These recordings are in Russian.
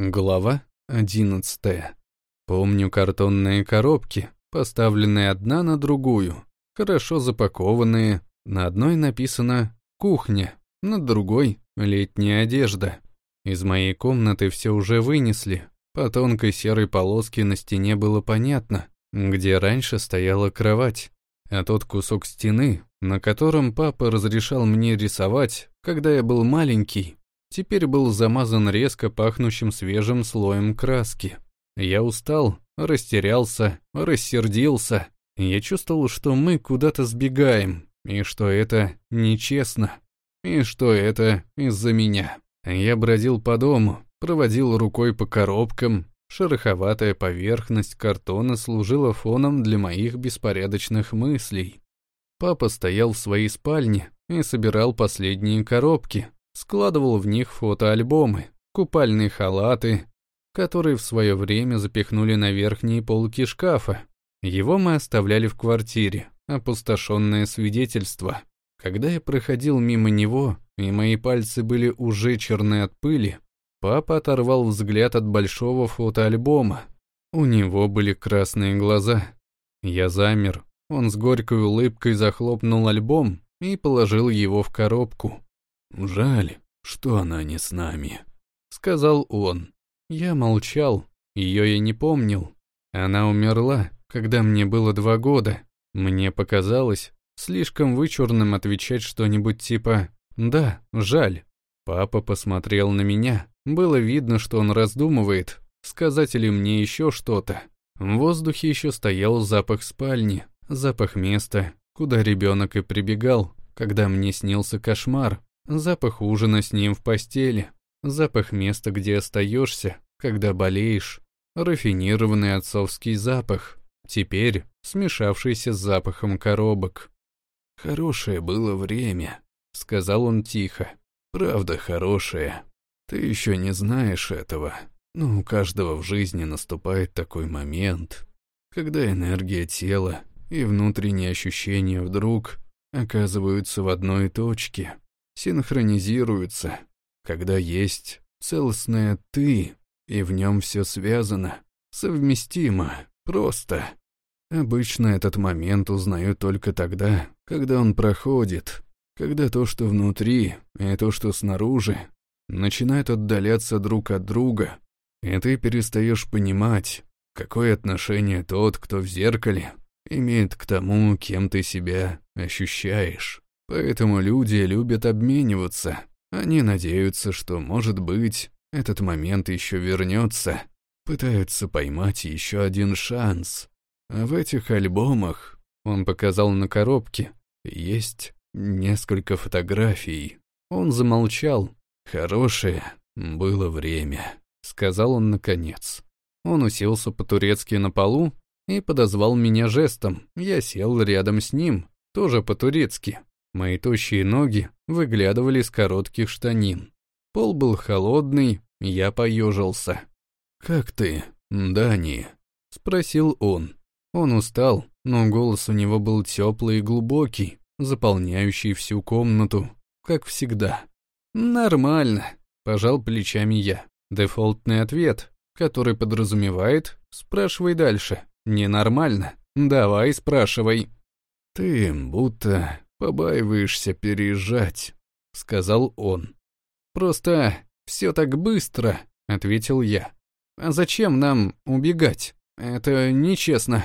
Глава одиннадцатая. Помню картонные коробки, поставленные одна на другую, хорошо запакованные. На одной написано «Кухня», на другой «Летняя одежда». Из моей комнаты все уже вынесли. По тонкой серой полоске на стене было понятно, где раньше стояла кровать. А тот кусок стены, на котором папа разрешал мне рисовать, когда я был маленький, теперь был замазан резко пахнущим свежим слоем краски. Я устал, растерялся, рассердился. Я чувствовал, что мы куда-то сбегаем, и что это нечестно, и что это из-за меня. Я бродил по дому, проводил рукой по коробкам. Шероховатая поверхность картона служила фоном для моих беспорядочных мыслей. Папа стоял в своей спальне и собирал последние коробки, складывал в них фотоальбомы, купальные халаты, которые в свое время запихнули на верхние полки шкафа. Его мы оставляли в квартире, опустошенное свидетельство. Когда я проходил мимо него, и мои пальцы были уже черны от пыли, папа оторвал взгляд от большого фотоальбома. У него были красные глаза. Я замер. Он с горькой улыбкой захлопнул альбом и положил его в коробку. «Жаль, что она не с нами», — сказал он. Я молчал, ее я не помнил. Она умерла, когда мне было два года. Мне показалось слишком вычурным отвечать что-нибудь типа «да, жаль». Папа посмотрел на меня. Было видно, что он раздумывает, сказать ли мне еще что-то. В воздухе еще стоял запах спальни, запах места, куда ребенок и прибегал, когда мне снился кошмар, Запах ужина с ним в постели, запах места, где остаешься, когда болеешь, рафинированный отцовский запах, теперь смешавшийся с запахом коробок. «Хорошее было время», — сказал он тихо. «Правда хорошее. Ты еще не знаешь этого, но у каждого в жизни наступает такой момент, когда энергия тела и внутренние ощущения вдруг оказываются в одной точке синхронизируются, когда есть целостное «ты», и в нем все связано, совместимо, просто. Обычно этот момент узнаю только тогда, когда он проходит, когда то, что внутри, и то, что снаружи, начинают отдаляться друг от друга, и ты перестаешь понимать, какое отношение тот, кто в зеркале, имеет к тому, кем ты себя ощущаешь. Поэтому люди любят обмениваться. Они надеются, что, может быть, этот момент еще вернется. Пытаются поймать еще один шанс. А в этих альбомах, он показал на коробке, есть несколько фотографий. Он замолчал. Хорошее было время, сказал он наконец. Он уселся по-турецки на полу и подозвал меня жестом. Я сел рядом с ним, тоже по-турецки. Мои тощие ноги выглядывали из коротких штанин. Пол был холодный, я поежился. «Как ты, Дани?» — спросил он. Он устал, но голос у него был теплый и глубокий, заполняющий всю комнату, как всегда. «Нормально», — пожал плечами я. Дефолтный ответ, который подразумевает «спрашивай дальше». «Ненормально. Давай, спрашивай». «Ты будто «Побаиваешься переезжать», — сказал он. «Просто все так быстро», — ответил я. «А зачем нам убегать? Это нечестно».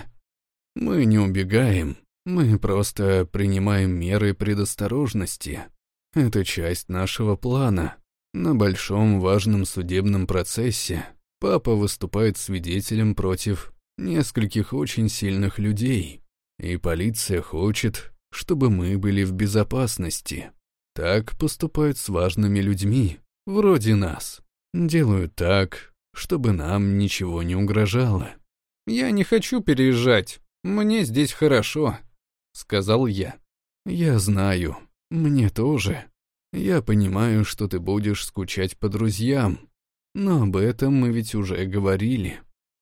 «Мы не убегаем, мы просто принимаем меры предосторожности. Это часть нашего плана. На большом важном судебном процессе папа выступает свидетелем против нескольких очень сильных людей, и полиция хочет, чтобы мы были в безопасности. Так поступают с важными людьми, вроде нас. Делают так, чтобы нам ничего не угрожало. «Я не хочу переезжать, мне здесь хорошо», — сказал я. «Я знаю, мне тоже. Я понимаю, что ты будешь скучать по друзьям, но об этом мы ведь уже говорили».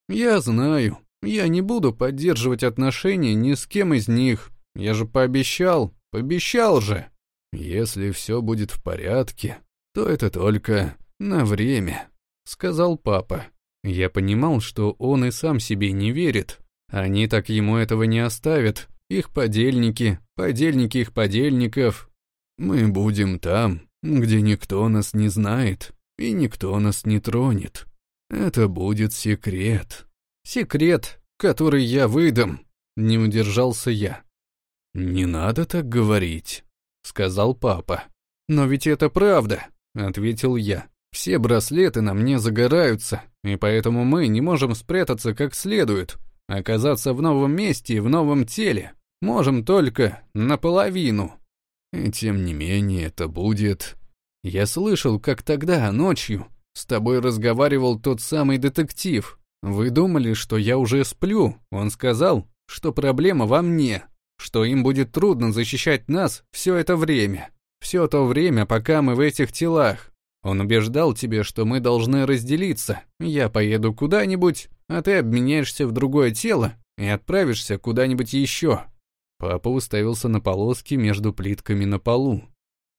«Я знаю, я не буду поддерживать отношения ни с кем из них, я же пообещал, пообещал же. Если все будет в порядке, то это только на время. — сказал папа. Я понимал, что он и сам себе не верит. Они так ему этого не оставят. Их подельники, подельники их подельников. Мы будем там, где никто нас не знает, и никто нас не тронет. Это будет секрет. Секрет, который я выдам, не удержался я. Не надо так говорить, сказал папа. Но ведь это правда, ответил я. Все браслеты на мне загораются, и поэтому мы не можем спрятаться как следует. Оказаться в новом месте и в новом теле можем только наполовину. И тем не менее это будет... Я слышал, как тогда, ночью, с тобой разговаривал тот самый детектив. Вы думали, что я уже сплю. Он сказал, что проблема во мне, что им будет трудно защищать нас все это время. Все то время, пока мы в этих телах. Он убеждал тебя, что мы должны разделиться. Я поеду куда-нибудь, а ты обменяешься в другое тело и отправишься куда-нибудь еще. Папа уставился на полоски между плитками на полу.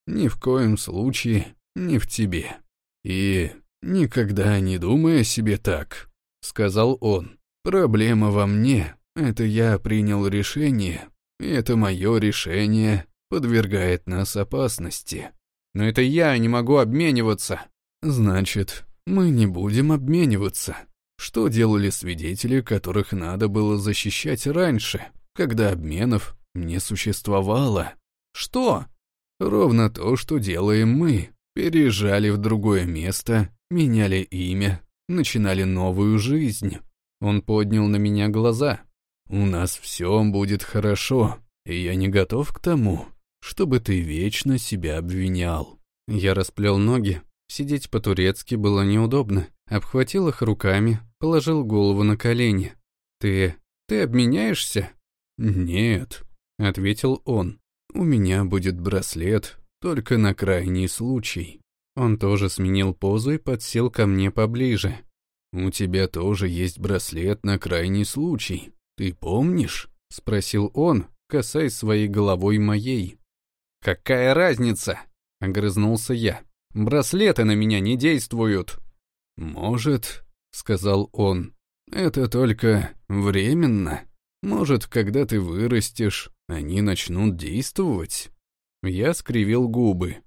Ни в коем случае не в тебе. И никогда не думай о себе так, сказал он. Проблема во мне. Это я принял решение. И это мое решение подвергает нас опасности. Но это я не могу обмениваться. Значит, мы не будем обмениваться. Что делали свидетели, которых надо было защищать раньше, когда обменов не существовало? Что? Ровно то, что делаем мы. Переезжали в другое место, меняли имя, начинали новую жизнь. Он поднял на меня глаза. У нас все будет хорошо, и я не готов к тому, чтобы ты вечно себя обвинял. Я расплел ноги. Сидеть по-турецки было неудобно. Обхватил их руками, положил голову на колени. «Ты... ты обменяешься?» «Нет», — ответил он. «У меня будет браслет, только на крайний случай». Он тоже сменил позу и подсел ко мне поближе. «У тебя тоже есть браслет на крайний случай. Ты помнишь?» — спросил он, касаясь своей головой моей. «Какая разница?» — огрызнулся я. «Браслеты на меня не действуют». «Может», — сказал он, — «это только временно. Может, когда ты вырастешь, они начнут действовать». Я скривил губы.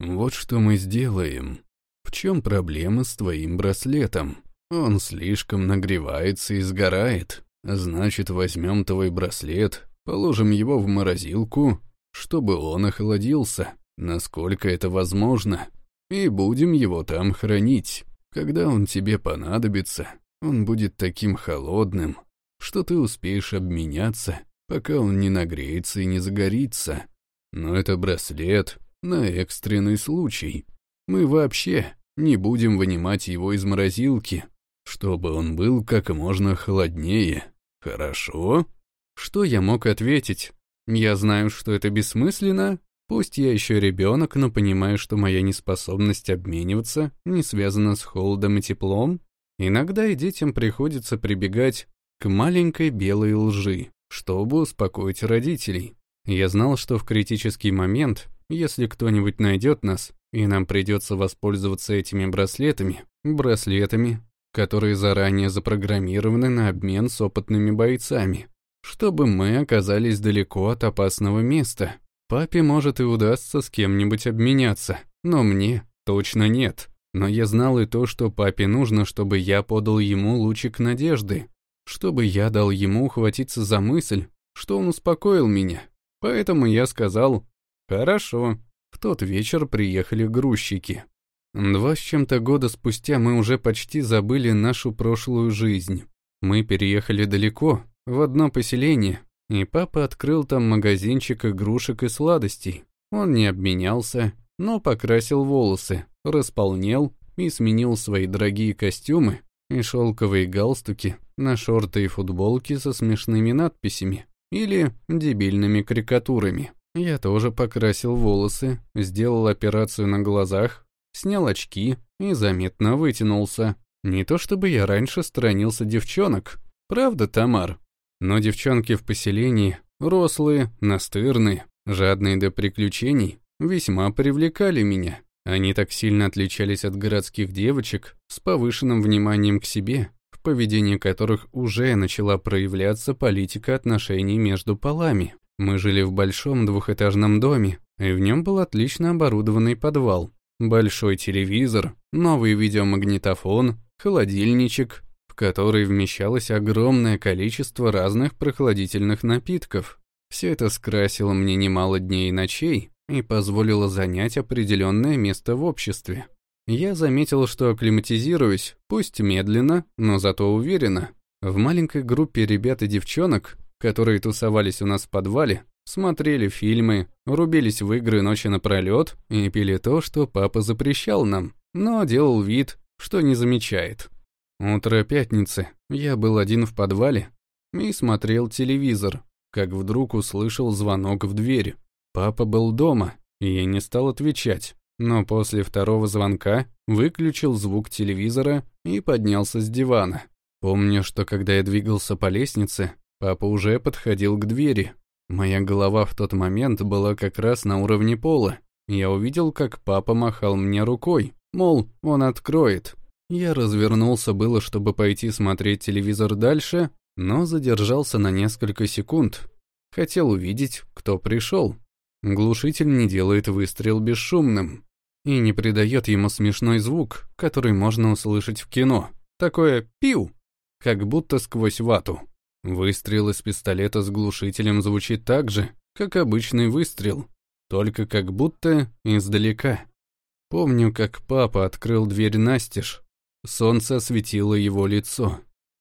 «Вот что мы сделаем. В чем проблема с твоим браслетом? Он слишком нагревается и сгорает. Значит, возьмем твой браслет, положим его в морозилку чтобы он охладился, насколько это возможно, и будем его там хранить. Когда он тебе понадобится, он будет таким холодным, что ты успеешь обменяться, пока он не нагреется и не загорится. Но это браслет на экстренный случай. Мы вообще не будем вынимать его из морозилки, чтобы он был как можно холоднее. Хорошо? Что я мог ответить? Я знаю, что это бессмысленно, пусть я еще ребенок, но понимаю, что моя неспособность обмениваться не связана с холодом и теплом. Иногда и детям приходится прибегать к маленькой белой лжи, чтобы успокоить родителей. Я знал, что в критический момент, если кто-нибудь найдет нас, и нам придется воспользоваться этими браслетами, браслетами, которые заранее запрограммированы на обмен с опытными бойцами, чтобы мы оказались далеко от опасного места. Папе, может, и удастся с кем-нибудь обменяться, но мне точно нет. Но я знал и то, что папе нужно, чтобы я подал ему лучик надежды, чтобы я дал ему ухватиться за мысль, что он успокоил меня. Поэтому я сказал «Хорошо». В тот вечер приехали грузчики. Два с чем-то года спустя мы уже почти забыли нашу прошлую жизнь. Мы переехали далеко, в одно поселение, и папа открыл там магазинчик игрушек и сладостей. Он не обменялся, но покрасил волосы, располнел и сменил свои дорогие костюмы и шелковые галстуки на шорты и футболки со смешными надписями или дебильными карикатурами. Я тоже покрасил волосы, сделал операцию на глазах, снял очки и заметно вытянулся. Не то чтобы я раньше сторонился девчонок. Правда, Тамар? Но девчонки в поселении, рослые, настырные, жадные до приключений, весьма привлекали меня. Они так сильно отличались от городских девочек с повышенным вниманием к себе, в поведении которых уже начала проявляться политика отношений между полами. Мы жили в большом двухэтажном доме, и в нем был отлично оборудованный подвал. Большой телевизор, новый видеомагнитофон, холодильничек, в который вмещалось огромное количество разных прохладительных напитков. Все это скрасило мне немало дней и ночей и позволило занять определенное место в обществе. Я заметил, что акклиматизируюсь, пусть медленно, но зато уверенно. В маленькой группе ребят и девчонок, которые тусовались у нас в подвале, смотрели фильмы, рубились в игры ночи напролет и пили то, что папа запрещал нам, но делал вид, что не замечает. Утро пятницы, я был один в подвале и смотрел телевизор, как вдруг услышал звонок в дверь. Папа был дома, и я не стал отвечать, но после второго звонка выключил звук телевизора и поднялся с дивана. Помню, что когда я двигался по лестнице, папа уже подходил к двери. Моя голова в тот момент была как раз на уровне пола. Я увидел, как папа махал мне рукой, мол, он откроет. Я развернулся было, чтобы пойти смотреть телевизор дальше, но задержался на несколько секунд. Хотел увидеть, кто пришел. Глушитель не делает выстрел бесшумным и не придает ему смешной звук, который можно услышать в кино. Такое «пиу», как будто сквозь вату. Выстрел из пистолета с глушителем звучит так же, как обычный выстрел, только как будто издалека. Помню, как папа открыл дверь настежь. Солнце осветило его лицо.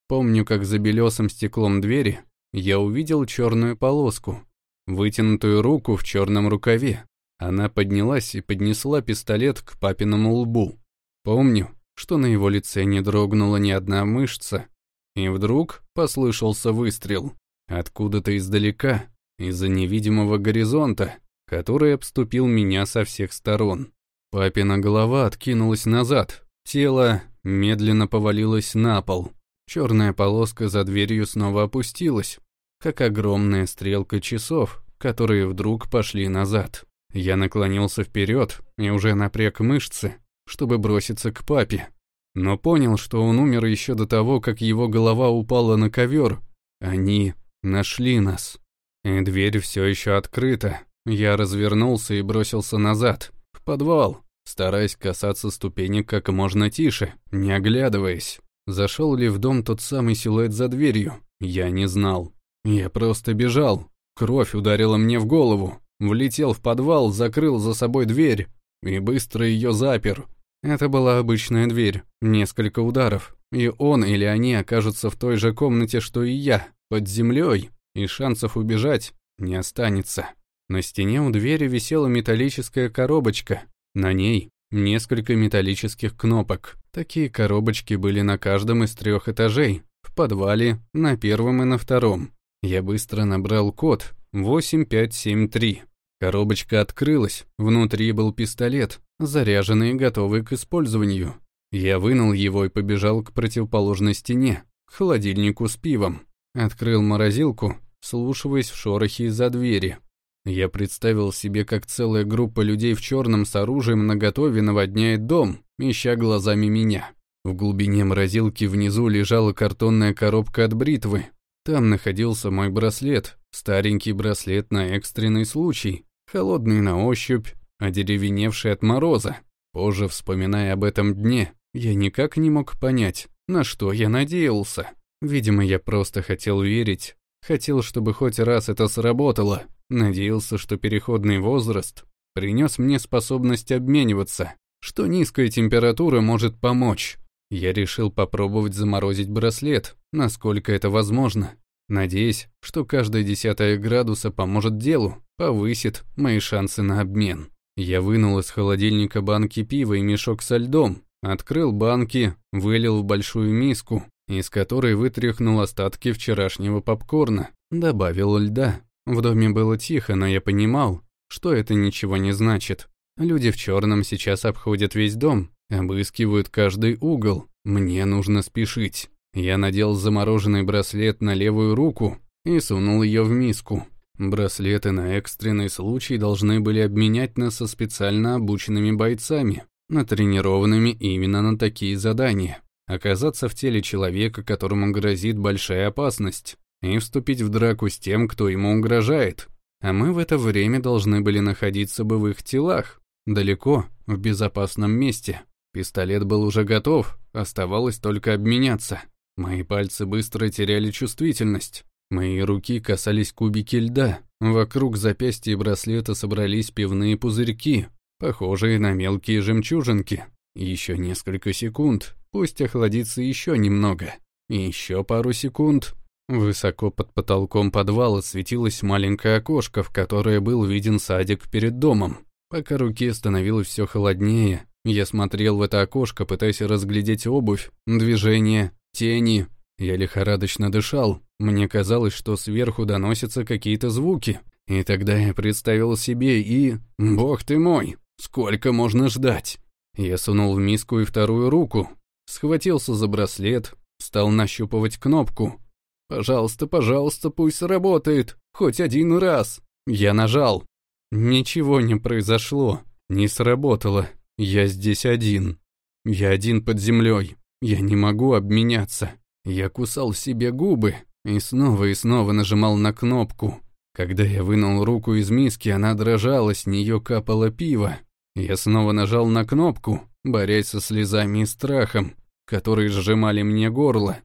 Помню, как за белесым стеклом двери я увидел черную полоску, вытянутую руку в черном рукаве. Она поднялась и поднесла пистолет к папиному лбу. Помню, что на его лице не дрогнула ни одна мышца, и вдруг послышался выстрел. Откуда-то издалека, из-за невидимого горизонта, который обступил меня со всех сторон. Папина голова откинулась назад, тело медленно повалилось на пол. Черная полоска за дверью снова опустилась, как огромная стрелка часов, которые вдруг пошли назад. Я наклонился вперед и уже напряг мышцы, чтобы броситься к папе, но понял, что он умер еще до того, как его голова упала на ковер. Они нашли нас. И дверь все еще открыта. Я развернулся и бросился назад, в подвал, стараясь касаться ступенек как можно тише, не оглядываясь. Зашел ли в дом тот самый силуэт за дверью, я не знал. Я просто бежал. Кровь ударила мне в голову. Влетел в подвал, закрыл за собой дверь и быстро ее запер. Это была обычная дверь, несколько ударов, и он или они окажутся в той же комнате, что и я, под землей, и шансов убежать не останется. На стене у двери висела металлическая коробочка, на ней несколько металлических кнопок. Такие коробочки были на каждом из трех этажей, в подвале, на первом и на втором. Я быстро набрал код 8573. Коробочка открылась, внутри был пистолет, заряженный и готовый к использованию. Я вынул его и побежал к противоположной стене, к холодильнику с пивом. Открыл морозилку, слушаясь в шорохе из-за двери. Я представил себе, как целая группа людей в черном с оружием наготове наводняет дом, ища глазами меня. В глубине морозилки внизу лежала картонная коробка от бритвы, там находился мой браслет, старенький браслет на экстренный случай, холодный на ощупь, одеревеневший от мороза. Позже, вспоминая об этом дне, я никак не мог понять, на что я надеялся. Видимо, я просто хотел верить, хотел, чтобы хоть раз это сработало, надеялся, что переходный возраст принес мне способность обмениваться, что низкая температура может помочь. Я решил попробовать заморозить браслет, насколько это возможно, надеясь, что каждая десятая градуса поможет делу, повысит мои шансы на обмен. Я вынул из холодильника банки пива и мешок со льдом, открыл банки, вылил в большую миску, из которой вытряхнул остатки вчерашнего попкорна, добавил льда. В доме было тихо, но я понимал, что это ничего не значит. Люди в черном сейчас обходят весь дом, Обыскивают каждый угол. Мне нужно спешить. Я надел замороженный браслет на левую руку и сунул ее в миску. Браслеты на экстренный случай должны были обменять нас со специально обученными бойцами, натренированными именно на такие задания. Оказаться в теле человека, которому грозит большая опасность, и вступить в драку с тем, кто ему угрожает. А мы в это время должны были находиться бы в их телах, далеко, в безопасном месте. Пистолет был уже готов, оставалось только обменяться. Мои пальцы быстро теряли чувствительность. Мои руки касались кубики льда. Вокруг запястья и браслета собрались пивные пузырьки, похожие на мелкие жемчужинки. Еще несколько секунд, пусть охладится еще немного. И еще пару секунд. Высоко под потолком подвала светилось маленькое окошко, в которое был виден садик перед домом. Пока руке становилось все холоднее, я смотрел в это окошко, пытаясь разглядеть обувь, движение, тени. Я лихорадочно дышал. Мне казалось, что сверху доносятся какие-то звуки. И тогда я представил себе и... Бог ты мой! Сколько можно ждать? Я сунул в миску и вторую руку. Схватился за браслет, стал нащупывать кнопку. «Пожалуйста, пожалуйста, пусть сработает. Хоть один раз». Я нажал. Ничего не произошло. Не сработало. Я здесь один. Я один под землей. Я не могу обменяться. Я кусал себе губы и снова и снова нажимал на кнопку. Когда я вынул руку из миски, она дрожала, с нее капало пиво. Я снова нажал на кнопку, борясь со слезами и страхом, которые сжимали мне горло,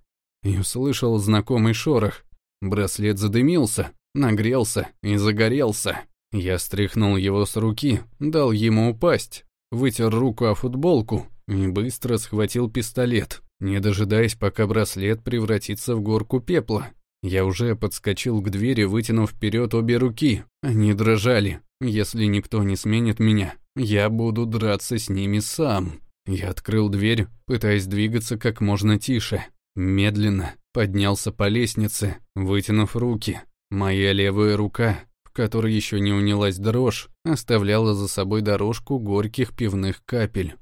и услышал знакомый шорох. Браслет задымился, нагрелся и загорелся. Я стряхнул его с руки, дал ему упасть, вытер руку о футболку и быстро схватил пистолет, не дожидаясь, пока браслет превратится в горку пепла. Я уже подскочил к двери, вытянув вперед обе руки. Они дрожали. Если никто не сменит меня, я буду драться с ними сам. Я открыл дверь, пытаясь двигаться как можно тише. Медленно поднялся по лестнице, вытянув руки. Моя левая рука, в которой еще не унялась дрожь, оставляла за собой дорожку горьких пивных капель.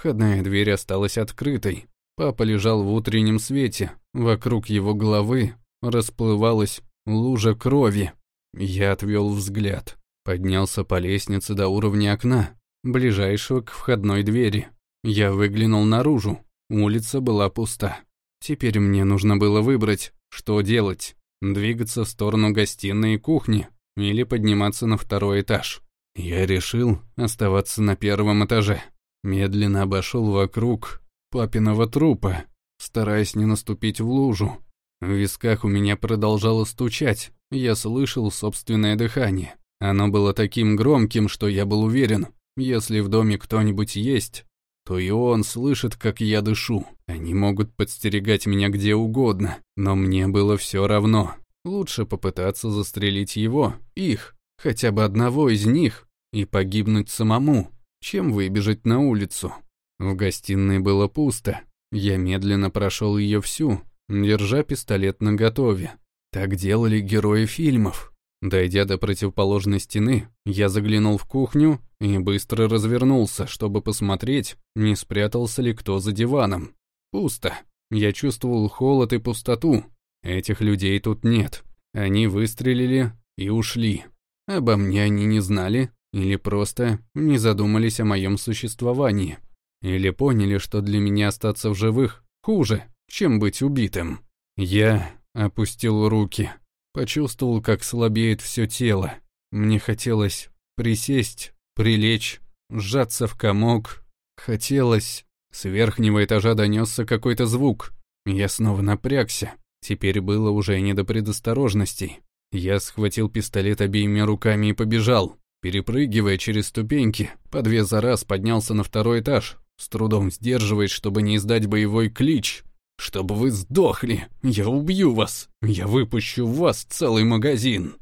Входная дверь осталась открытой. Папа лежал в утреннем свете. Вокруг его головы расплывалась лужа крови. Я отвел взгляд. Поднялся по лестнице до уровня окна, ближайшего к входной двери. Я выглянул наружу. Улица была пуста. Теперь мне нужно было выбрать, что делать. Двигаться в сторону гостиной и кухни или подниматься на второй этаж. Я решил оставаться на первом этаже. Медленно обошел вокруг папиного трупа, стараясь не наступить в лужу. В висках у меня продолжало стучать, я слышал собственное дыхание. Оно было таким громким, что я был уверен, если в доме кто-нибудь есть, то и он слышит, как я дышу. Они могут подстерегать меня где угодно, но мне было все равно. Лучше попытаться застрелить его, их, хотя бы одного из них, и погибнуть самому чем выбежать на улицу. В гостиной было пусто. Я медленно прошел ее всю, держа пистолет наготове. Так делали герои фильмов. Дойдя до противоположной стены, я заглянул в кухню и быстро развернулся, чтобы посмотреть, не спрятался ли кто за диваном. Пусто. Я чувствовал холод и пустоту. Этих людей тут нет. Они выстрелили и ушли. Обо мне они не знали или просто не задумались о моем существовании. Или поняли, что для меня остаться в живых хуже, чем быть убитым. Я опустил руки. Почувствовал, как слабеет все тело. Мне хотелось присесть, прилечь, сжаться в комок. Хотелось... С верхнего этажа донесся какой-то звук. Я снова напрягся. Теперь было уже не до предосторожностей. Я схватил пистолет обеими руками и побежал. Перепрыгивая через ступеньки, по две за раз поднялся на второй этаж, с трудом сдерживаясь, чтобы не издать боевой клич. «Чтобы вы сдохли! Я убью вас! Я выпущу в вас целый магазин!»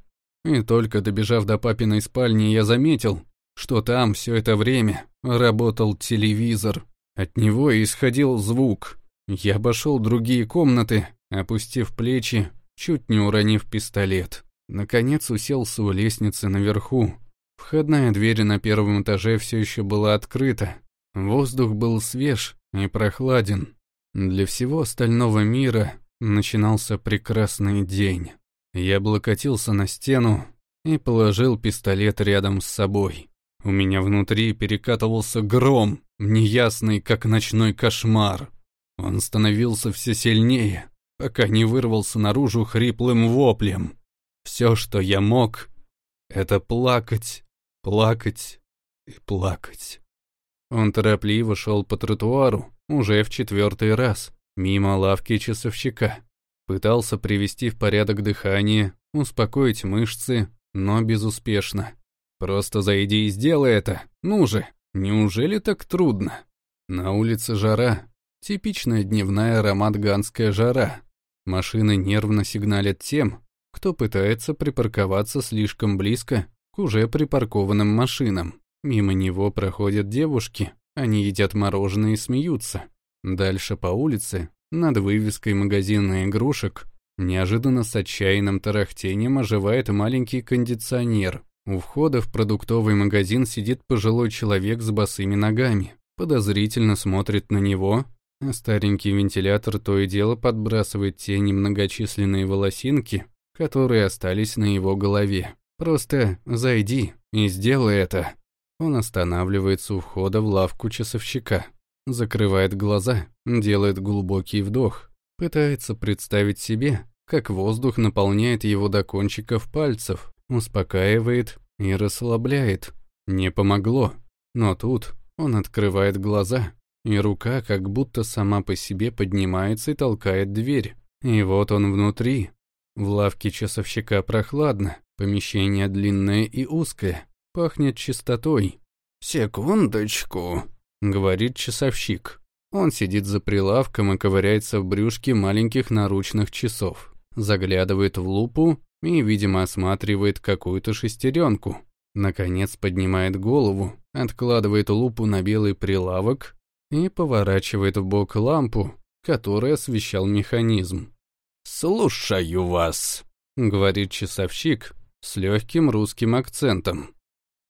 И только добежав до папиной спальни, я заметил, что там все это время работал телевизор. От него исходил звук. Я обошел другие комнаты, опустив плечи, чуть не уронив пистолет. Наконец уселся у лестницы наверху, Входная дверь на первом этаже все еще была открыта. Воздух был свеж и прохладен. Для всего остального мира начинался прекрасный день. Я облокотился на стену, и положил пистолет рядом с собой. У меня внутри перекатывался гром, неясный, как ночной кошмар. Он становился все сильнее, пока не вырвался наружу хриплым воплем. Все, что я мог, это плакать, плакать и плакать. Он торопливо шел по тротуару, уже в четвертый раз, мимо лавки часовщика. Пытался привести в порядок дыхание, успокоить мышцы, но безуспешно. Просто зайди и сделай это, ну же, неужели так трудно? На улице жара, типичная дневная аромат-ганская жара. Машины нервно сигналят тем, кто пытается припарковаться слишком близко к уже припаркованным машинам. Мимо него проходят девушки, они едят мороженое и смеются. Дальше по улице, над вывеской магазина игрушек, неожиданно с отчаянным тарахтением оживает маленький кондиционер. У входа в продуктовый магазин сидит пожилой человек с босыми ногами, подозрительно смотрит на него, а старенький вентилятор то и дело подбрасывает те немногочисленные волосинки, которые остались на его голове. «Просто зайди и сделай это». Он останавливается у входа в лавку часовщика, закрывает глаза, делает глубокий вдох, пытается представить себе, как воздух наполняет его до кончиков пальцев, успокаивает и расслабляет. Не помогло. Но тут он открывает глаза, и рука как будто сама по себе поднимается и толкает дверь. И вот он внутри. В лавке часовщика прохладно, помещение длинное и узкое, Пахнет чистотой. «Секундочку», — говорит часовщик. Он сидит за прилавком и ковыряется в брюшке маленьких наручных часов. Заглядывает в лупу и, видимо, осматривает какую-то шестеренку. Наконец поднимает голову, откладывает лупу на белый прилавок и поворачивает в бок лампу, которая освещал механизм. «Слушаю вас», — говорит часовщик с легким русским акцентом.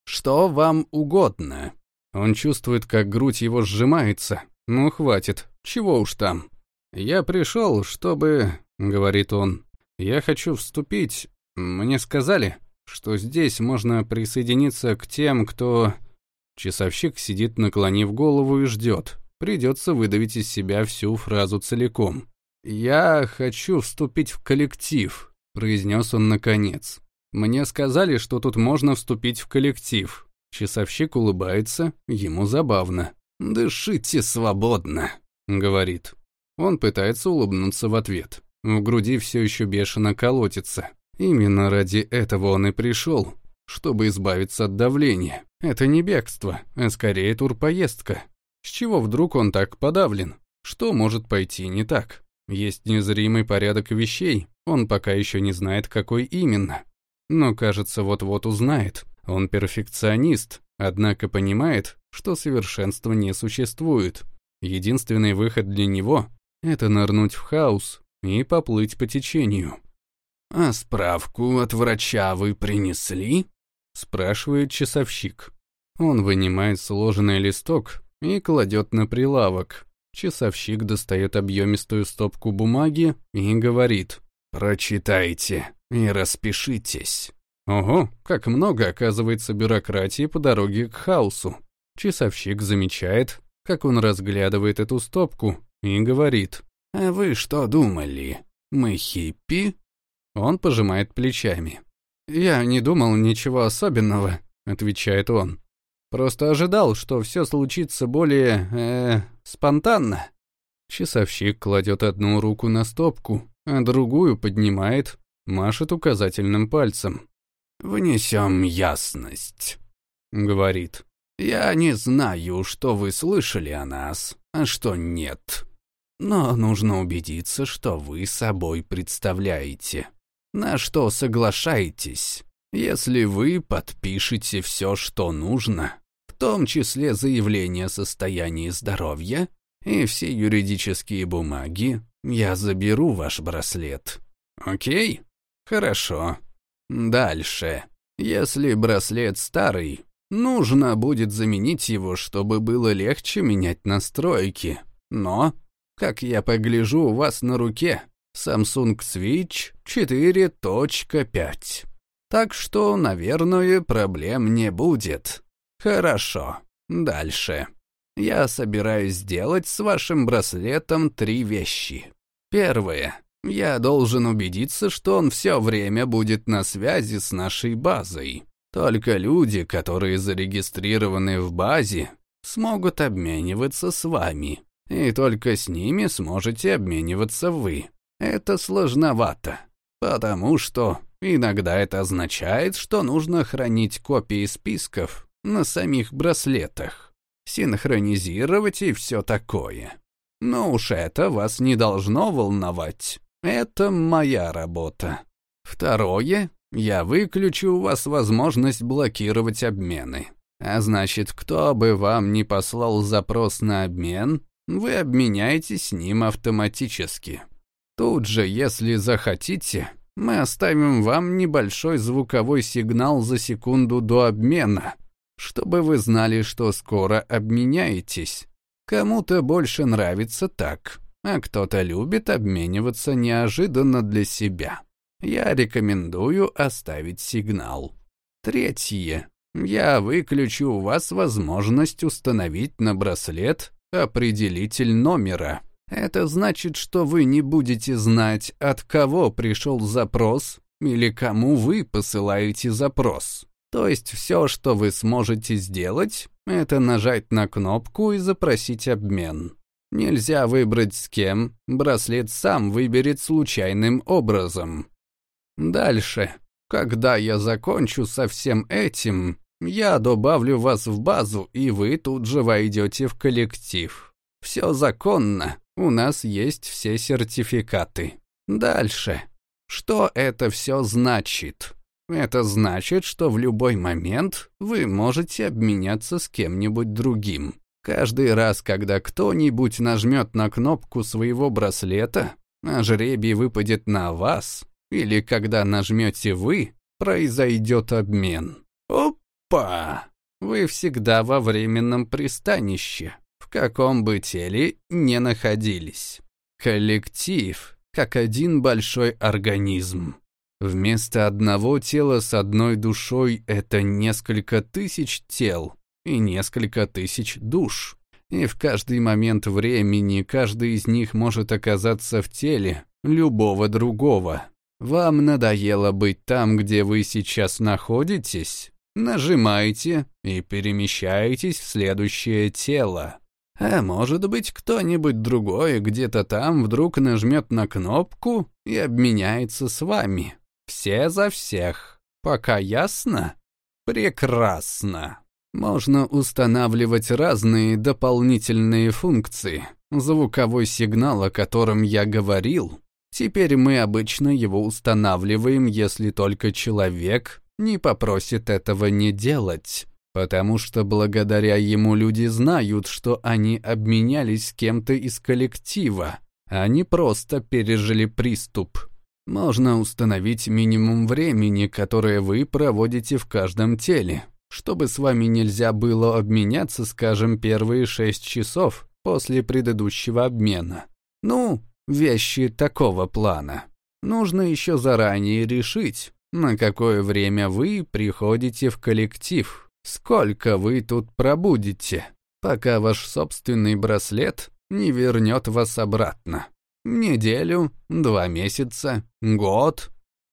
«Что вам угодно?» Он чувствует, как грудь его сжимается. «Ну, хватит, чего уж там». «Я пришел, чтобы...» — говорит он. «Я хочу вступить. Мне сказали, что здесь можно присоединиться к тем, кто...» Часовщик сидит, наклонив голову и ждет. Придется выдавить из себя всю фразу целиком. «Я хочу вступить в коллектив», — произнес он наконец. Мне сказали, что тут можно вступить в коллектив. Часовщик улыбается, ему забавно. «Дышите свободно», — говорит. Он пытается улыбнуться в ответ. В груди все еще бешено колотится. Именно ради этого он и пришел, чтобы избавиться от давления. Это не бегство, а скорее турпоездка. С чего вдруг он так подавлен? Что может пойти не так? Есть незримый порядок вещей, он пока еще не знает, какой именно но, кажется, вот-вот узнает. Он перфекционист, однако понимает, что совершенства не существует. Единственный выход для него — это нырнуть в хаос и поплыть по течению. «А справку от врача вы принесли?» — спрашивает часовщик. Он вынимает сложенный листок и кладет на прилавок. Часовщик достает объемистую стопку бумаги и говорит «Прочитайте» и распишитесь. Ого, как много оказывается бюрократии по дороге к хаосу. Часовщик замечает, как он разглядывает эту стопку и говорит. «А вы что думали? Мы хиппи?» Он пожимает плечами. «Я не думал ничего особенного», — отвечает он. «Просто ожидал, что все случится более... э спонтанно». Часовщик кладет одну руку на стопку, а другую поднимает машет указательным пальцем. «Внесем ясность», — говорит. «Я не знаю, что вы слышали о нас, а что нет. Но нужно убедиться, что вы собой представляете. На что соглашаетесь, если вы подпишете все, что нужно, в том числе заявление о состоянии здоровья и все юридические бумаги, я заберу ваш браслет. Окей?» Хорошо. Дальше. Если браслет старый, нужно будет заменить его, чтобы было легче менять настройки. Но, как я погляжу у вас на руке, Samsung Switch 4.5. Так что, наверное, проблем не будет. Хорошо. Дальше. Я собираюсь сделать с вашим браслетом три вещи. Первое. Я должен убедиться, что он все время будет на связи с нашей базой. Только люди, которые зарегистрированы в базе, смогут обмениваться с вами. И только с ними сможете обмениваться вы. Это сложновато, потому что иногда это означает, что нужно хранить копии списков на самих браслетах, синхронизировать и все такое. Но уж это вас не должно волновать. Это моя работа. Второе, я выключу у вас возможность блокировать обмены. А значит, кто бы вам ни послал запрос на обмен, вы обменяетесь с ним автоматически. Тут же, если захотите, мы оставим вам небольшой звуковой сигнал за секунду до обмена, чтобы вы знали, что скоро обменяетесь. Кому-то больше нравится так, а кто-то любит обмениваться неожиданно для себя. Я рекомендую оставить сигнал. Третье. Я выключу у вас возможность установить на браслет определитель номера. Это значит, что вы не будете знать, от кого пришел запрос или кому вы посылаете запрос. То есть все, что вы сможете сделать, это нажать на кнопку и запросить обмен. Нельзя выбрать с кем, браслет сам выберет случайным образом. Дальше, когда я закончу со всем этим, я добавлю вас в базу, и вы тут же войдете в коллектив. Все законно, у нас есть все сертификаты. Дальше. Что это все значит? Это значит, что в любой момент вы можете обменяться с кем-нибудь другим. Каждый раз, когда кто-нибудь нажмет на кнопку своего браслета, а жребий выпадет на вас, или когда нажмете вы, произойдет обмен. Опа! Вы всегда во временном пристанище в каком бы теле не находились. Коллектив, как один большой организм. Вместо одного тела с одной душой это несколько тысяч тел и несколько тысяч душ. И в каждый момент времени каждый из них может оказаться в теле любого другого. Вам надоело быть там, где вы сейчас находитесь? Нажимайте и перемещаетесь в следующее тело. А может быть, кто-нибудь другой где-то там вдруг нажмет на кнопку и обменяется с вами. Все за всех. Пока ясно? Прекрасно. Можно устанавливать разные дополнительные функции. Звуковой сигнал, о котором я говорил, теперь мы обычно его устанавливаем, если только человек не попросит этого не делать потому что благодаря ему люди знают, что они обменялись с кем-то из коллектива, а не просто пережили приступ. Можно установить минимум времени, которое вы проводите в каждом теле, чтобы с вами нельзя было обменяться, скажем, первые шесть часов после предыдущего обмена. Ну, вещи такого плана. Нужно еще заранее решить, на какое время вы приходите в коллектив, Сколько вы тут пробудете, пока ваш собственный браслет не вернет вас обратно? Неделю, два месяца, год,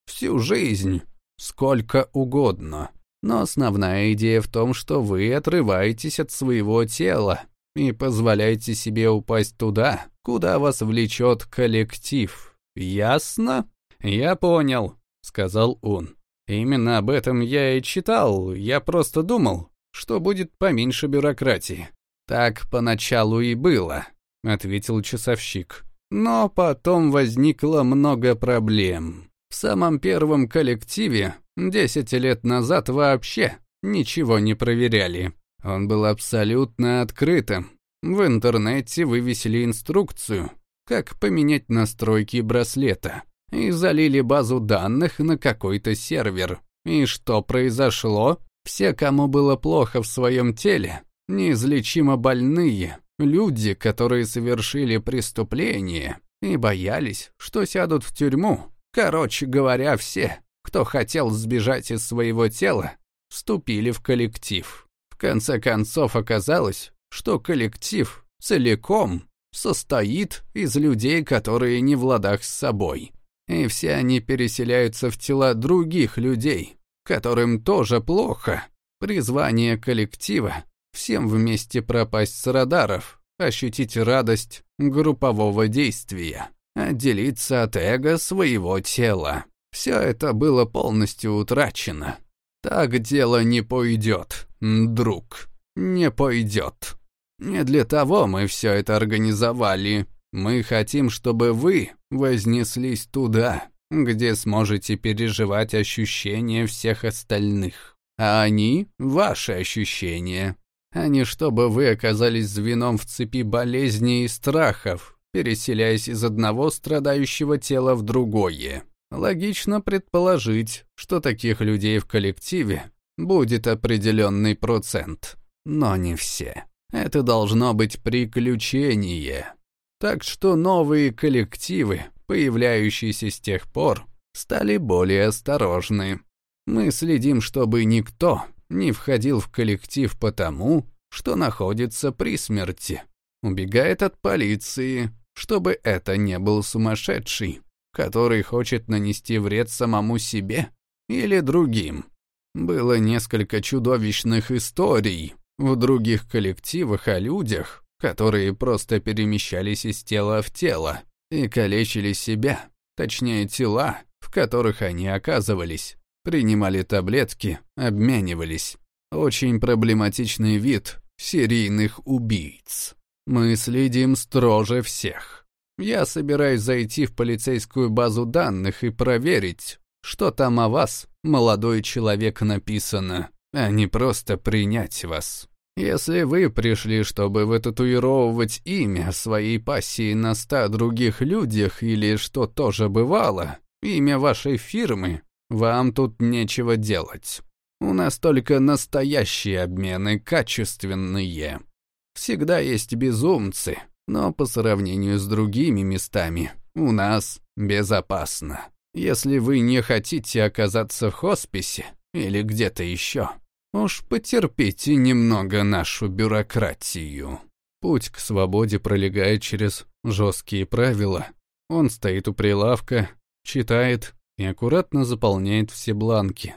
всю жизнь, сколько угодно. Но основная идея в том, что вы отрываетесь от своего тела и позволяете себе упасть туда, куда вас влечет коллектив. Ясно? Я понял, сказал он. Именно об этом я и читал, я просто думал, что будет поменьше бюрократии. Так поначалу и было, ответил часовщик. Но потом возникло много проблем. В самом первом коллективе, 10 лет назад вообще, ничего не проверяли. Он был абсолютно открытым. В интернете вывесили инструкцию, как поменять настройки браслета и залили базу данных на какой-то сервер. И что произошло? Все, кому было плохо в своем теле, неизлечимо больные, люди, которые совершили преступление и боялись, что сядут в тюрьму. Короче говоря, все, кто хотел сбежать из своего тела, вступили в коллектив. В конце концов оказалось, что коллектив целиком состоит из людей, которые не в ладах с собой. И все они переселяются в тела других людей, которым тоже плохо. Призвание коллектива — всем вместе пропасть с радаров, ощутить радость группового действия, отделиться от эго своего тела. Все это было полностью утрачено. Так дело не пойдет, друг, не пойдет. Не для того мы все это организовали. Мы хотим, чтобы вы вознеслись туда, где сможете переживать ощущения всех остальных. А они — ваши ощущения. А не чтобы вы оказались звеном в цепи болезней и страхов, переселяясь из одного страдающего тела в другое. Логично предположить, что таких людей в коллективе будет определенный процент, но не все. Это должно быть приключение. Так что новые коллективы, появляющиеся с тех пор, стали более осторожны. Мы следим, чтобы никто не входил в коллектив потому, что находится при смерти. Убегает от полиции, чтобы это не был сумасшедший, который хочет нанести вред самому себе или другим. Было несколько чудовищных историй, в других коллективах о людях, которые просто перемещались из тела в тело и калечили себя, точнее тела, в которых они оказывались, принимали таблетки, обменивались. Очень проблематичный вид серийных убийц. Мы следим строже всех. Я собираюсь зайти в полицейскую базу данных и проверить, что там о вас, молодой человек, написано а не просто принять вас. Если вы пришли, чтобы вытатуировать имя своей пассии на ста других людях или что тоже бывало, имя вашей фирмы, вам тут нечего делать. У нас только настоящие обмены, качественные. Всегда есть безумцы, но по сравнению с другими местами у нас безопасно. Если вы не хотите оказаться в хосписе или где-то еще, Уж потерпите немного нашу бюрократию. Путь к свободе пролегает через жесткие правила. Он стоит у прилавка, читает и аккуратно заполняет все бланки.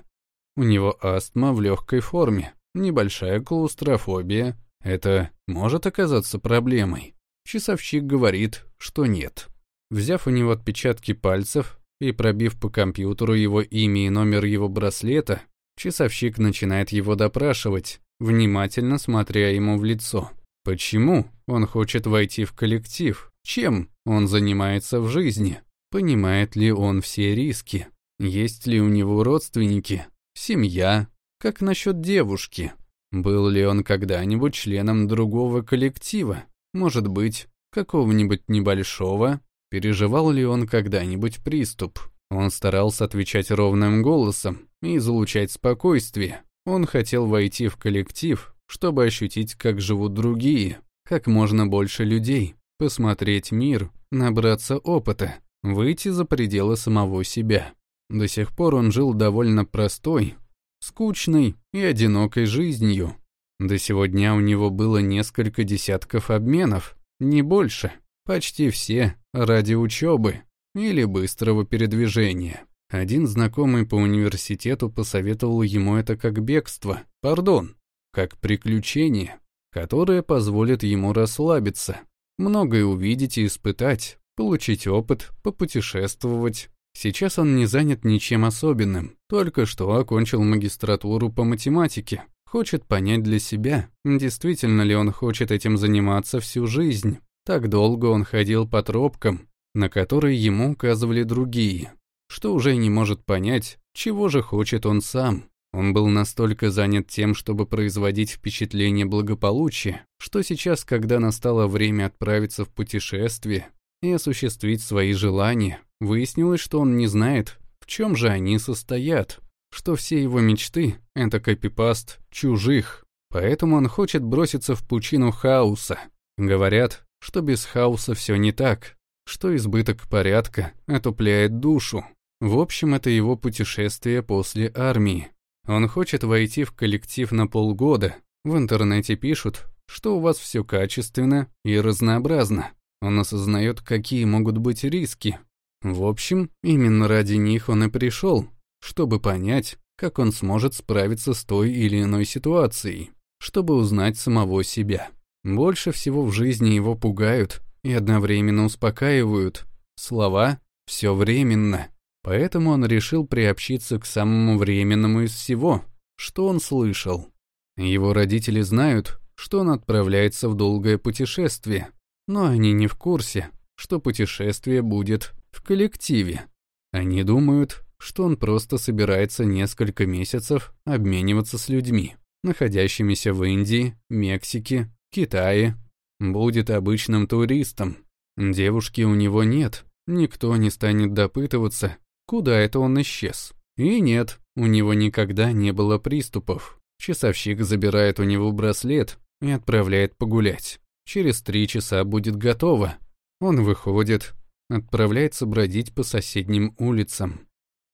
У него астма в легкой форме, небольшая клаустрофобия. Это может оказаться проблемой. Часовщик говорит, что нет. Взяв у него отпечатки пальцев и пробив по компьютеру его имя и номер его браслета, Часовщик начинает его допрашивать, внимательно смотря ему в лицо. Почему он хочет войти в коллектив? Чем он занимается в жизни? Понимает ли он все риски? Есть ли у него родственники? Семья? Как насчет девушки? Был ли он когда-нибудь членом другого коллектива? Может быть, какого-нибудь небольшого? Переживал ли он когда-нибудь приступ? Он старался отвечать ровным голосом и излучать спокойствие. Он хотел войти в коллектив, чтобы ощутить, как живут другие, как можно больше людей, посмотреть мир, набраться опыта, выйти за пределы самого себя. До сих пор он жил довольно простой, скучной и одинокой жизнью. До сего дня у него было несколько десятков обменов, не больше, почти все ради учебы или быстрого передвижения. Один знакомый по университету посоветовал ему это как бегство, пардон, как приключение, которое позволит ему расслабиться, многое увидеть и испытать, получить опыт, попутешествовать. Сейчас он не занят ничем особенным, только что окончил магистратуру по математике, хочет понять для себя, действительно ли он хочет этим заниматься всю жизнь. Так долго он ходил по тропкам, на которые ему указывали другие, что уже не может понять, чего же хочет он сам. Он был настолько занят тем, чтобы производить впечатление благополучия, что сейчас, когда настало время отправиться в путешествие и осуществить свои желания, выяснилось, что он не знает, в чем же они состоят, что все его мечты — это копипаст чужих, поэтому он хочет броситься в пучину хаоса. Говорят, что без хаоса все не так, что избыток порядка отупляет душу. В общем, это его путешествие после армии. Он хочет войти в коллектив на полгода. В интернете пишут, что у вас все качественно и разнообразно. Он осознает, какие могут быть риски. В общем, именно ради них он и пришел, чтобы понять, как он сможет справиться с той или иной ситуацией, чтобы узнать самого себя. Больше всего в жизни его пугают и одновременно успокаивают. Слова «все временно». Поэтому он решил приобщиться к самому временному из всего, что он слышал. Его родители знают, что он отправляется в долгое путешествие, но они не в курсе, что путешествие будет в коллективе. Они думают, что он просто собирается несколько месяцев обмениваться с людьми, находящимися в Индии, Мексике, Китае. Будет обычным туристом. Девушки у него нет, никто не станет допытываться, куда это он исчез. И нет, у него никогда не было приступов. Часовщик забирает у него браслет и отправляет погулять. Через три часа будет готово. Он выходит, отправляется бродить по соседним улицам.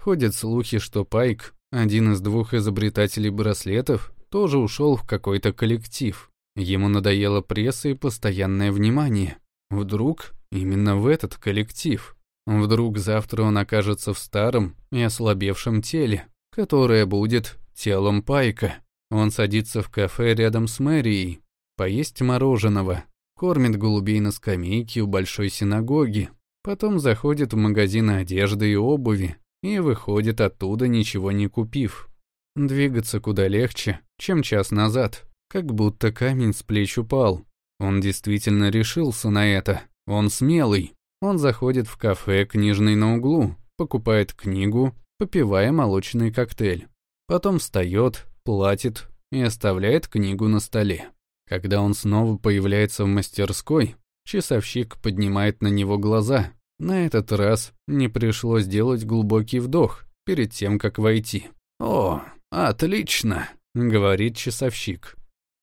Ходят слухи, что Пайк, один из двух изобретателей браслетов, тоже ушел в какой-то коллектив. Ему надоела пресса и постоянное внимание. Вдруг именно в этот коллектив. Вдруг завтра он окажется в старом и ослабевшем теле, которое будет телом Пайка. Он садится в кафе рядом с мэрией, поесть мороженого, кормит голубей на скамейке у большой синагоги, потом заходит в магазин одежды и обуви, и выходит оттуда, ничего не купив. Двигаться куда легче, чем час назад, как будто камень с плеч упал. Он действительно решился на это. Он смелый. Он заходит в кафе книжный на углу, покупает книгу, попивая молочный коктейль. Потом встает, платит и оставляет книгу на столе. Когда он снова появляется в мастерской, часовщик поднимает на него глаза, на этот раз не пришлось делать глубокий вдох перед тем, как войти. «О, отлично!» — говорит часовщик.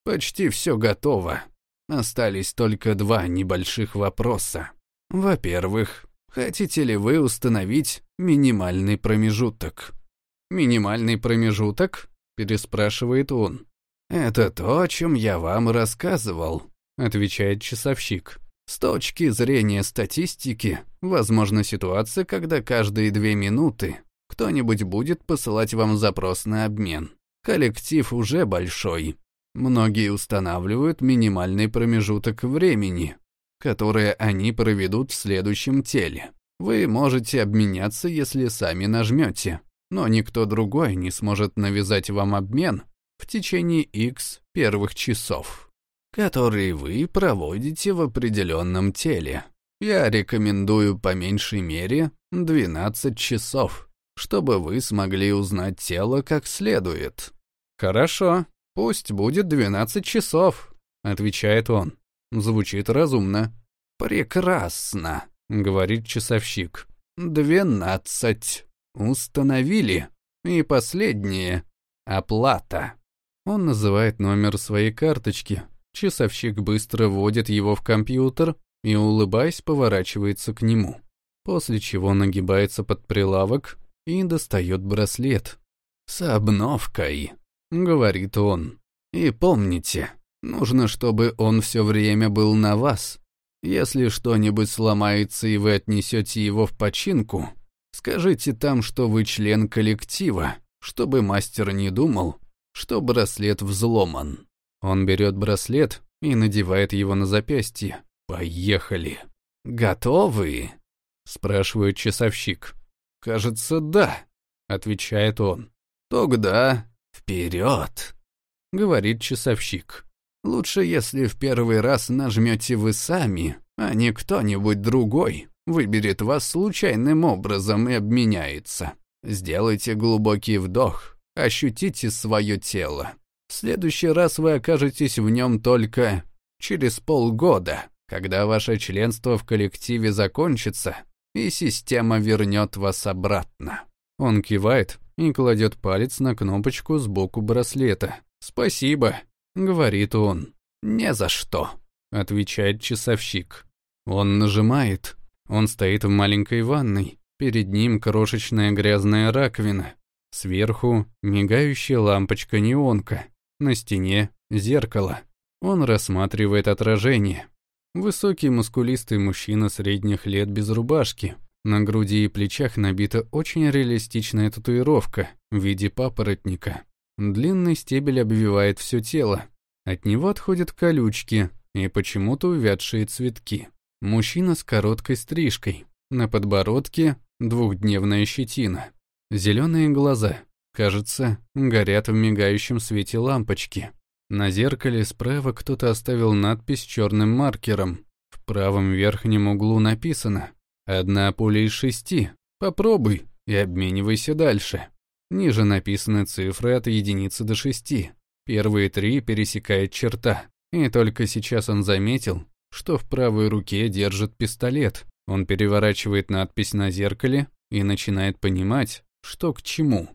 «Почти все готово. Остались только два небольших вопроса. Во-первых, хотите ли вы установить минимальный промежуток?» «Минимальный промежуток?» — переспрашивает он. «Это то, о чем я вам рассказывал», — отвечает часовщик. С точки зрения статистики, возможна ситуация, когда каждые две минуты кто-нибудь будет посылать вам запрос на обмен. Коллектив уже большой. Многие устанавливают минимальный промежуток времени, которое они проведут в следующем теле. Вы можете обменяться, если сами нажмете, но никто другой не сможет навязать вам обмен в течение X первых часов который вы проводите в определенном теле. Я рекомендую по меньшей мере 12 часов, чтобы вы смогли узнать тело как следует. Хорошо, пусть будет 12 часов, отвечает он. Звучит разумно. Прекрасно, говорит часовщик. Двенадцать. Установили. И последнее. Оплата. Он называет номер своей карточки, Часовщик быстро вводит его в компьютер и, улыбаясь, поворачивается к нему. После чего нагибается под прилавок и достает браслет. «С обновкой», — говорит он. «И помните, нужно, чтобы он все время был на вас. Если что-нибудь сломается и вы отнесете его в починку, скажите там, что вы член коллектива, чтобы мастер не думал, что браслет взломан». Он берет браслет и надевает его на запястье. «Поехали!» «Готовы?» — спрашивает часовщик. «Кажется, да», — отвечает он. «Тогда вперед!» — говорит часовщик. «Лучше, если в первый раз нажмете вы сами, а не кто-нибудь другой выберет вас случайным образом и обменяется. Сделайте глубокий вдох, ощутите свое тело. Следующий раз вы окажетесь в нем только через полгода, когда ваше членство в коллективе закончится, и система вернет вас обратно. Он кивает и кладет палец на кнопочку сбоку браслета. «Спасибо», — говорит он. «Не за что», — отвечает часовщик. Он нажимает. Он стоит в маленькой ванной, Перед ним крошечная грязная раковина. Сверху мигающая лампочка-неонка. На стене зеркало. Он рассматривает отражение. Высокий мускулистый мужчина средних лет без рубашки. На груди и плечах набита очень реалистичная татуировка в виде папоротника. Длинный стебель обвивает все тело. От него отходят колючки и почему-то увядшие цветки. Мужчина с короткой стрижкой. На подбородке двухдневная щетина. Зеленые глаза, кажется, горят в мигающем свете лампочки. На зеркале справа кто-то оставил надпись черным маркером. В правом верхнем углу написано «Одна пуля из шести. Попробуй и обменивайся дальше». Ниже написаны цифры от единицы до шести. Первые три пересекает черта. И только сейчас он заметил, что в правой руке держит пистолет. Он переворачивает надпись на зеркале и начинает понимать, что к чему.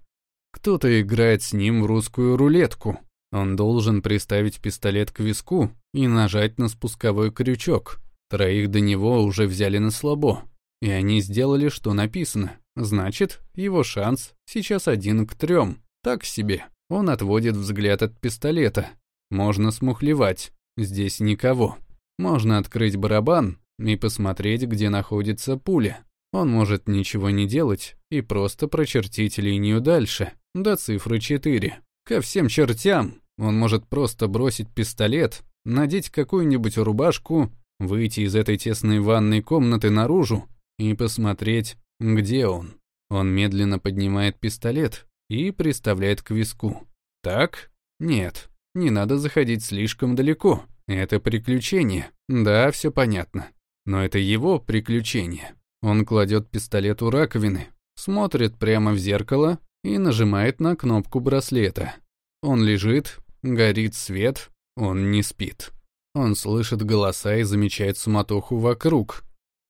Кто-то играет с ним в русскую рулетку. Он должен приставить пистолет к виску и нажать на спусковой крючок. Троих до него уже взяли на слабо. И они сделали, что написано. Значит, его шанс сейчас один к трем. Так себе. Он отводит взгляд от пистолета. Можно смухлевать. Здесь никого. Можно открыть барабан и посмотреть, где находится пуля. Он может ничего не делать и просто прочертить линию дальше, до цифры 4. Ко всем чертям! Он может просто бросить пистолет, надеть какую-нибудь рубашку, выйти из этой тесной ванной комнаты наружу и посмотреть, где он. Он медленно поднимает пистолет и приставляет к виску. Так? Нет, не надо заходить слишком далеко. Это приключение. Да, все понятно. Но это его приключение. Он кладет пистолет у раковины, смотрит прямо в зеркало и нажимает на кнопку браслета. Он лежит, горит свет, он не спит. Он слышит голоса и замечает суматоху вокруг.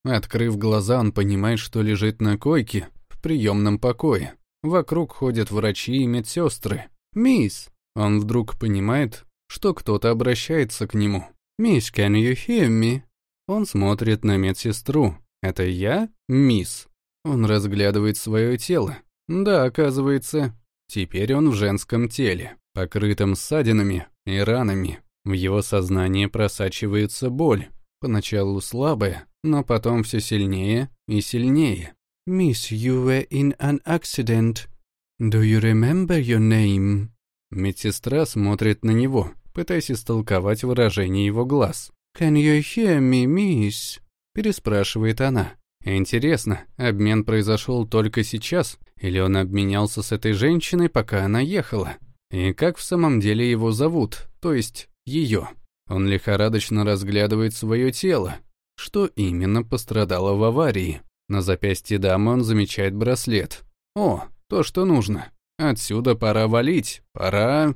Открыв глаза, он понимает, что лежит на койке в приемном покое. Вокруг ходят врачи и медсестры. «Мисс!» Он вдруг понимает, что кто-то обращается к нему. «Мисс, can you hear me?» Он смотрит на медсестру. «Это я, мисс?» Он разглядывает свое тело. Да, оказывается, теперь он в женском теле, покрытом ссадинами и ранами. В его сознание просачивается боль. Поначалу слабая, но потом все сильнее и сильнее. «Miss, you were in an accident. Do you remember your name?» Медсестра смотрит на него, пытаясь истолковать выражение его глаз. «Can you hear me, miss?» Переспрашивает она. Интересно, обмен произошел только сейчас, или он обменялся с этой женщиной, пока она ехала? И как в самом деле его зовут, то есть ее? Он лихорадочно разглядывает свое тело. Что именно пострадало в аварии? На запястье дамы он замечает браслет. О, то, что нужно. Отсюда пора валить, пора...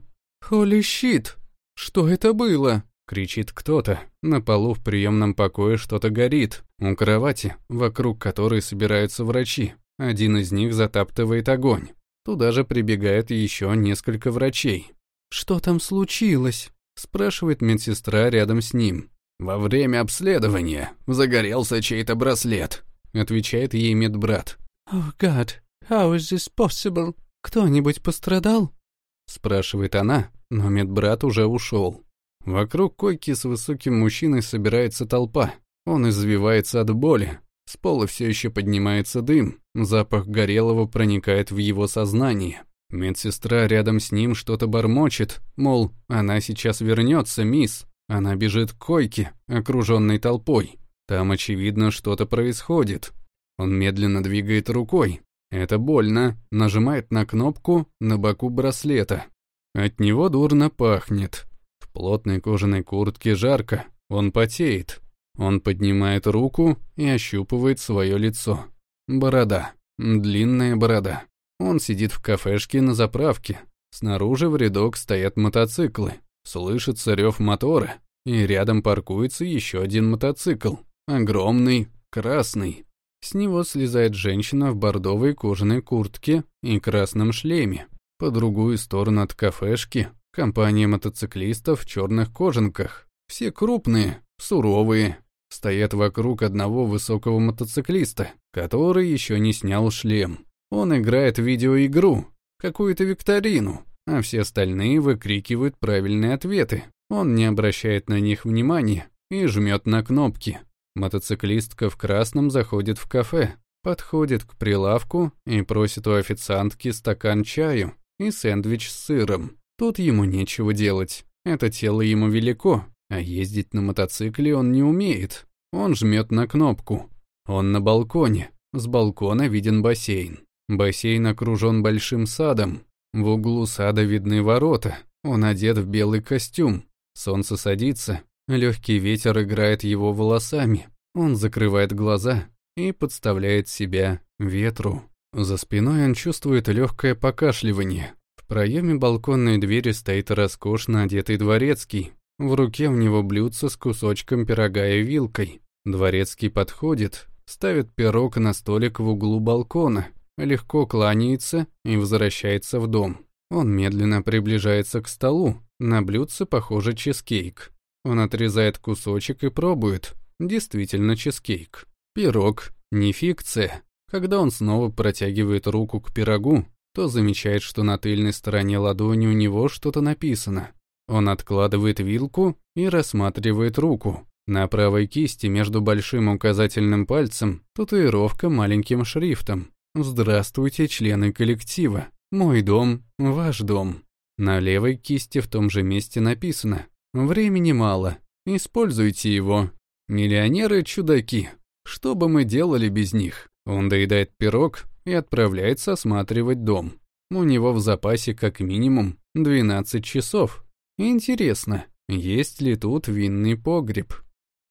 Holy shit! Что это было? Кричит кто-то. На полу в приемном покое что-то горит. У кровати, вокруг которой собираются врачи. Один из них затаптывает огонь. Туда же прибегает еще несколько врачей. «Что там случилось?» спрашивает медсестра рядом с ним. «Во время обследования загорелся чей-то браслет», отвечает ей медбрат. «Oh God, how is this possible? Кто-нибудь пострадал?» спрашивает она, но медбрат уже ушел. Вокруг койки с высоким мужчиной собирается толпа. Он извивается от боли. С пола все еще поднимается дым. Запах горелого проникает в его сознание. Медсестра рядом с ним что-то бормочет, мол, она сейчас вернется, мисс. Она бежит к койке, окруженной толпой. Там, очевидно, что-то происходит. Он медленно двигает рукой. Это больно. Нажимает на кнопку на боку браслета. От него дурно пахнет плотной кожаной куртке жарко, он потеет. Он поднимает руку и ощупывает свое лицо. Борода. Длинная борода. Он сидит в кафешке на заправке. Снаружи в рядок стоят мотоциклы. Слышится рев мотора. И рядом паркуется еще один мотоцикл. Огромный, красный. С него слезает женщина в бордовой кожаной куртке и красном шлеме. По другую сторону от кафешки Компания мотоциклистов в черных кожанках. Все крупные, суровые, стоят вокруг одного высокого мотоциклиста, который еще не снял шлем. Он играет в видеоигру, какую-то викторину, а все остальные выкрикивают правильные ответы. Он не обращает на них внимания и жмет на кнопки. Мотоциклистка в красном заходит в кафе, подходит к прилавку и просит у официантки стакан чаю и сэндвич с сыром. Тут ему нечего делать. Это тело ему велико, а ездить на мотоцикле он не умеет. Он жмет на кнопку. Он на балконе. С балкона виден бассейн. Бассейн окружен большим садом. В углу сада видны ворота. Он одет в белый костюм. Солнце садится. Легкий ветер играет его волосами. Он закрывает глаза и подставляет себя ветру. За спиной он чувствует легкое покашливание. Проеме балконной двери стоит роскошно одетый дворецкий. В руке у него блюдце с кусочком пирога и вилкой. Дворецкий подходит, ставит пирог на столик в углу балкона, легко кланяется и возвращается в дом. Он медленно приближается к столу. На блюдце похоже чизкейк. Он отрезает кусочек и пробует. Действительно чизкейк. Пирог не фикция. Когда он снова протягивает руку к пирогу, то замечает, что на тыльной стороне ладони у него что-то написано. Он откладывает вилку и рассматривает руку. На правой кисти между большим и указательным пальцем татуировка маленьким шрифтом. «Здравствуйте, члены коллектива. Мой дом, ваш дом». На левой кисти в том же месте написано «Времени мало. Используйте его. Миллионеры – чудаки. Что бы мы делали без них? Он доедает пирог и отправляется осматривать дом. У него в запасе как минимум 12 часов. Интересно, есть ли тут винный погреб?